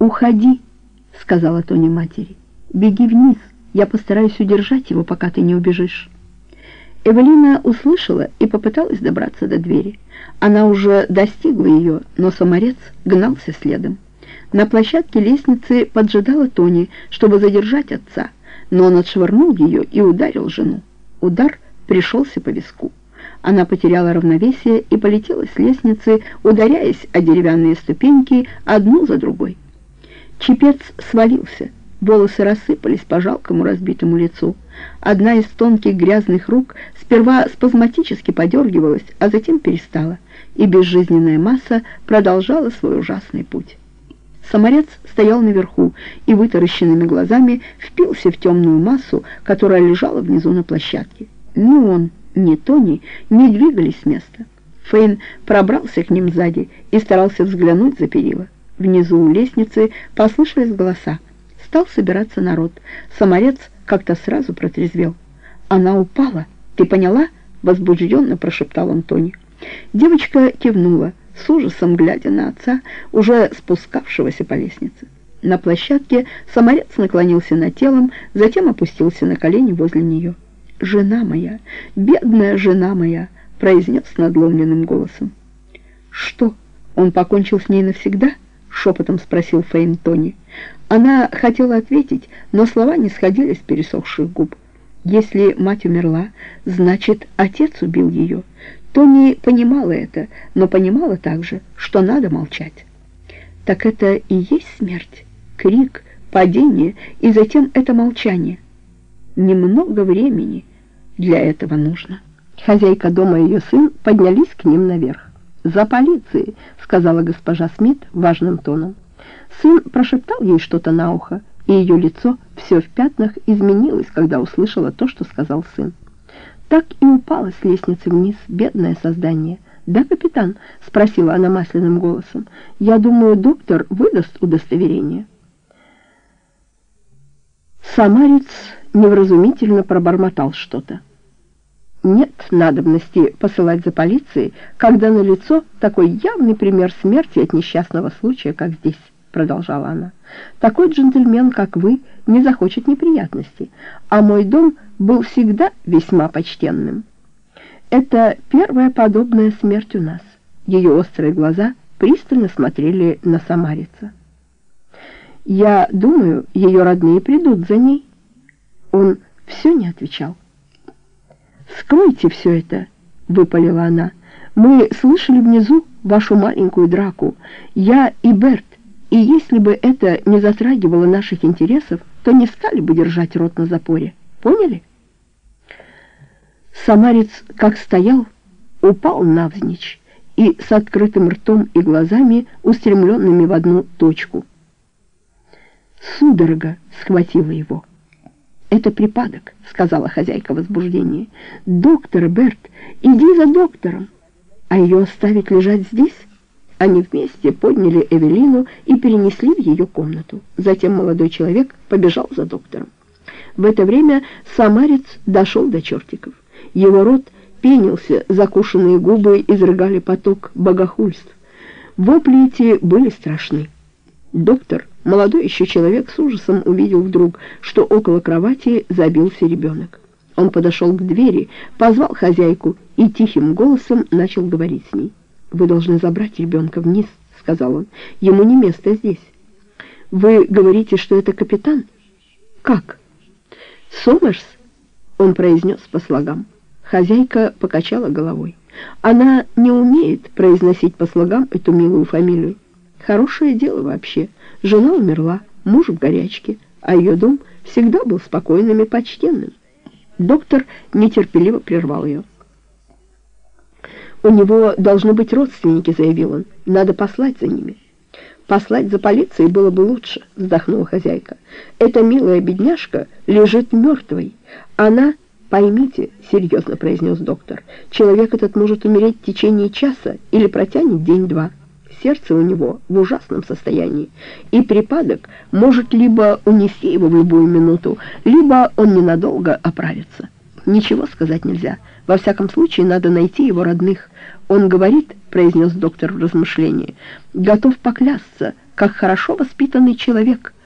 «Уходи», — сказала Тони матери. «Беги вниз, я постараюсь удержать его, пока ты не убежишь». Эвелина услышала и попыталась добраться до двери. Она уже достигла ее, но саморец гнался следом. На площадке лестницы поджидала Тони, чтобы задержать отца, но он отшвырнул ее и ударил жену. Удар пришелся по виску. Она потеряла равновесие и полетела с лестницы, ударяясь о деревянные ступеньки одну за другой. Чепец свалился, волосы рассыпались по жалкому разбитому лицу. Одна из тонких грязных рук сперва спазматически подергивалась, а затем перестала, и безжизненная масса продолжала свой ужасный путь. Саморец стоял наверху и вытаращенными глазами впился в темную массу, которая лежала внизу на площадке. Ни он, ни Тони не двигались с места. Фейн пробрался к ним сзади и старался взглянуть за перила. Внизу у лестницы послышались голоса. Стал собираться народ. Саморец как-то сразу протрезвел. «Она упала, ты поняла?» — возбужденно прошептал Антони. Девочка кивнула, с ужасом глядя на отца, уже спускавшегося по лестнице. На площадке саморец наклонился над телом, затем опустился на колени возле нее. «Жена моя, бедная жена моя!» — произнес надломленным голосом. «Что, он покончил с ней навсегда?» — шепотом спросил Фейн Тони. Она хотела ответить, но слова не сходили с пересохших губ. Если мать умерла, значит, отец убил ее. Тони понимала это, но понимала также, что надо молчать. Так это и есть смерть, крик, падение и затем это молчание. Немного времени для этого нужно. Хозяйка дома и ее сын поднялись к ним наверх. «За полицией», — сказала госпожа Смит важным тоном. Сын прошептал ей что-то на ухо, и ее лицо все в пятнах изменилось, когда услышала то, что сказал сын. Так и упала с лестницы вниз бедное создание. «Да, капитан?» — спросила она масляным голосом. «Я думаю, доктор выдаст удостоверение». Самарец невразумительно пробормотал что-то. Нет надобности посылать за полицией, когда на лицо такой явный пример смерти от несчастного случая, как здесь, продолжала она. Такой джентльмен, как вы, не захочет неприятностей, а мой дом был всегда весьма почтенным. Это первая подобная смерть у нас. Ее острые глаза пристально смотрели на Самарица. Я думаю, ее родные придут за ней. Он все не отвечал. «Скройте все это!» — выпалила она. «Мы слышали внизу вашу маленькую драку. Я и Берт. И если бы это не затрагивало наших интересов, то не стали бы держать рот на запоре. Поняли?» Самарец, как стоял, упал навзничь и с открытым ртом и глазами, устремленными в одну точку. Судорога схватила его. «Это припадок», — сказала хозяйка возбуждения. «Доктор, Берт, иди за доктором!» «А ее оставить лежать здесь?» Они вместе подняли Эвелину и перенесли в ее комнату. Затем молодой человек побежал за доктором. В это время самарец дошел до чертиков. Его рот пенился, закушенные губы изрыгали поток богохульств. Вопли эти были страшны. Доктор, молодой еще человек, с ужасом увидел вдруг, что около кровати забился ребенок. Он подошел к двери, позвал хозяйку и тихим голосом начал говорить с ней. «Вы должны забрать ребенка вниз», — сказал он. «Ему не место здесь». «Вы говорите, что это капитан?» «Как?» «Сомерс?» — он произнес по слогам. Хозяйка покачала головой. Она не умеет произносить по слогам эту милую фамилию. Хорошее дело вообще. Жена умерла, муж в горячке, а ее дом всегда был спокойным и почтенным. Доктор нетерпеливо прервал ее. «У него должны быть родственники», — заявил он. «Надо послать за ними». «Послать за полицией было бы лучше», — вздохнула хозяйка. «Эта милая бедняжка лежит мертвой. Она...» «Поймите», — серьезно произнес доктор, «человек этот может умереть в течение часа или протянет день-два» сердце у него в ужасном состоянии, и припадок может либо унести его в любую минуту, либо он ненадолго оправится. Ничего сказать нельзя. Во всяком случае, надо найти его родных. Он говорит, произнес доктор в размышлении, готов поклясться, как хорошо воспитанный человек.